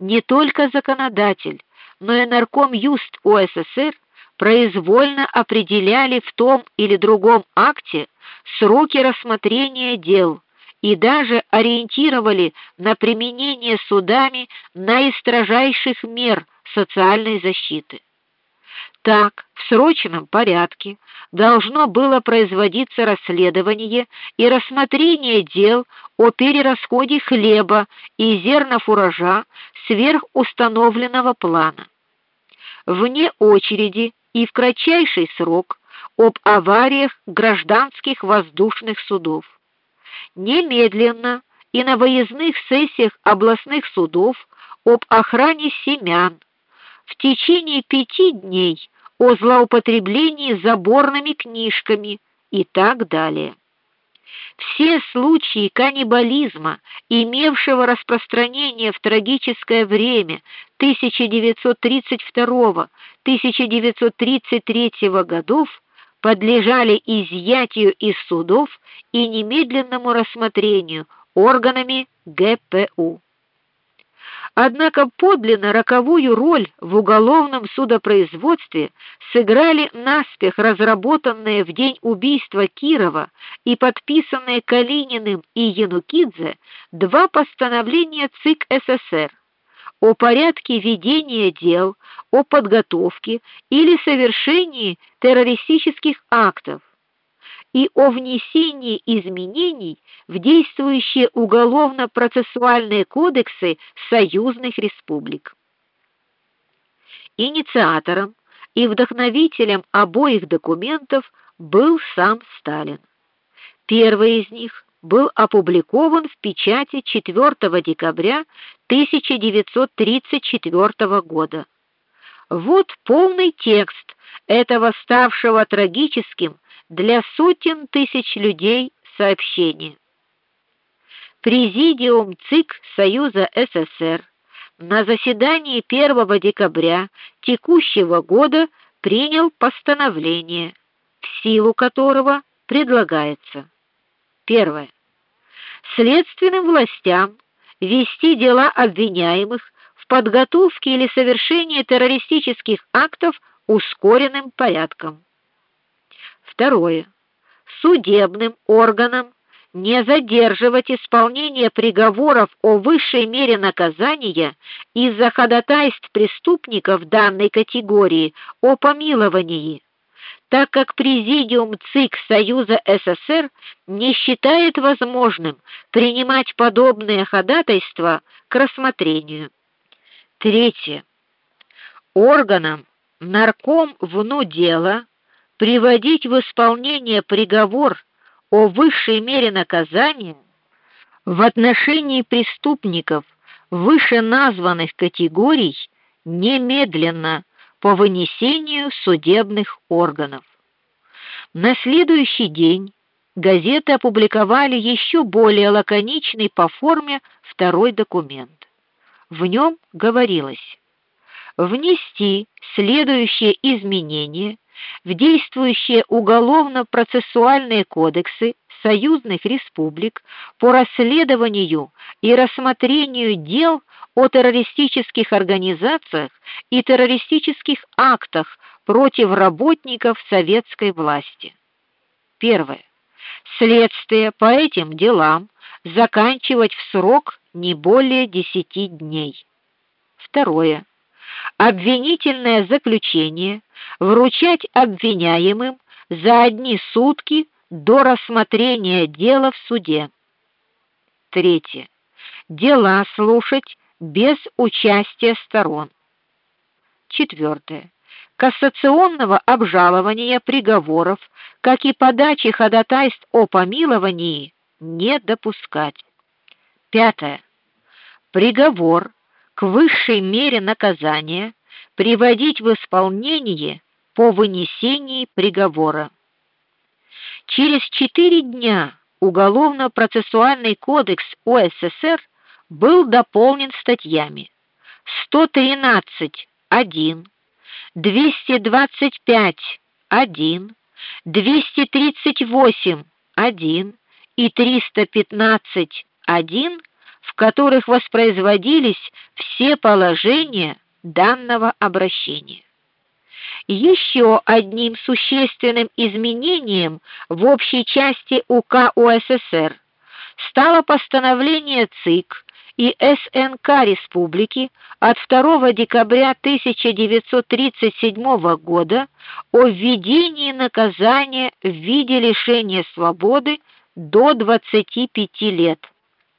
не только законодатель, но и нарком Юст УССР произвольно определяли в том или другом акте сроки рассмотрения дел и даже ориентировали на применение судами наистрожайших мер социальной защиты. Так, в срочном порядке должно было производиться расследование и рассмотрение дел о перерасходе хлеба и зернофуража сверх установленного плана. Вне очереди и в кратчайший срок об авариях гражданских воздушных судов. Немедленно и на выездных сессиях областных судов об охране семян в течение пяти дней о злоупотреблении заборными книжками и так далее. Все случаи каннибализма, имевшего распространение в трагическое время 1932-1933 годов, подлежали изъятию из судов и немедленному рассмотрению органами ГПУ. Однако подлинно роковую роль в уголовном судопроизводстве сыграли наспех разработанные в день убийства Кирова и подписанные Калининым и Янукидзе два постановления ЦИК СССР о порядке ведения дел, о подготовке или совершении террористических актов и о внесении изменений в действующие уголовно-процессуальные кодексы союзных республик. Инициатором и вдохновителем обоих документов был сам Сталин. Первый из них был опубликован в печати 4 декабря 1934 года. Вот полный текст этого ставшего трагическим для сотен тысяч людей сообщение. Президиум ЦИК Союза СССР на заседании 1 декабря текущего года принял постановление, в силу которого предлагается: первое следственным властям вести дела обвиняемых в подготовке или совершении террористических актов ускоренным порядком. Второе. Судебным органам не задерживать исполнение приговоров о высшей мере наказания из-за ходатайств преступников данной категории о помиловании, так как президиум ЦИК Союза СССР не считает возможным принимать подобные ходатайства к рассмотрению. Третье. Органам нарком вну дела приводить в исполнение приговор о высшей мере наказания в отношении преступников вышеназванных категорий немедленно по вынесению судебных органов. На следующий день газеты опубликовали еще более лаконичный по форме второй документ. В нем говорилось: внести следующие изменения в действующие уголовно-процессуальные кодексы союзных республик по расследованию и рассмотрению дел о террористических организациях и террористических актах против работников советской власти. Первое. Следствие по этим делам заканчивать в срок не более 10 дней. Второе обвинительное заключение вручать обвиняемым за одни сутки до рассмотрения дела в суде. Третье. Дела слушать без участия сторон. Четвертое. Кассационного обжалования приговоров, как и подачи ходатайств о помиловании не допускать. Пятое. Приговор к высшей мере наказания приводить в исполнение по вынесении приговора. Через четыре дня Уголовно-процессуальный кодекс УССР был дополнен статьями 113.1, 225.1, 238.1 и 315.1 в которых воспроизводились все положения данного обращения. Еще одним существенным изменением в общей части УК УССР стало постановление ЦИК и СНК Республики от 2 декабря 1937 года о введении наказания в виде лишения свободы до 25 лет.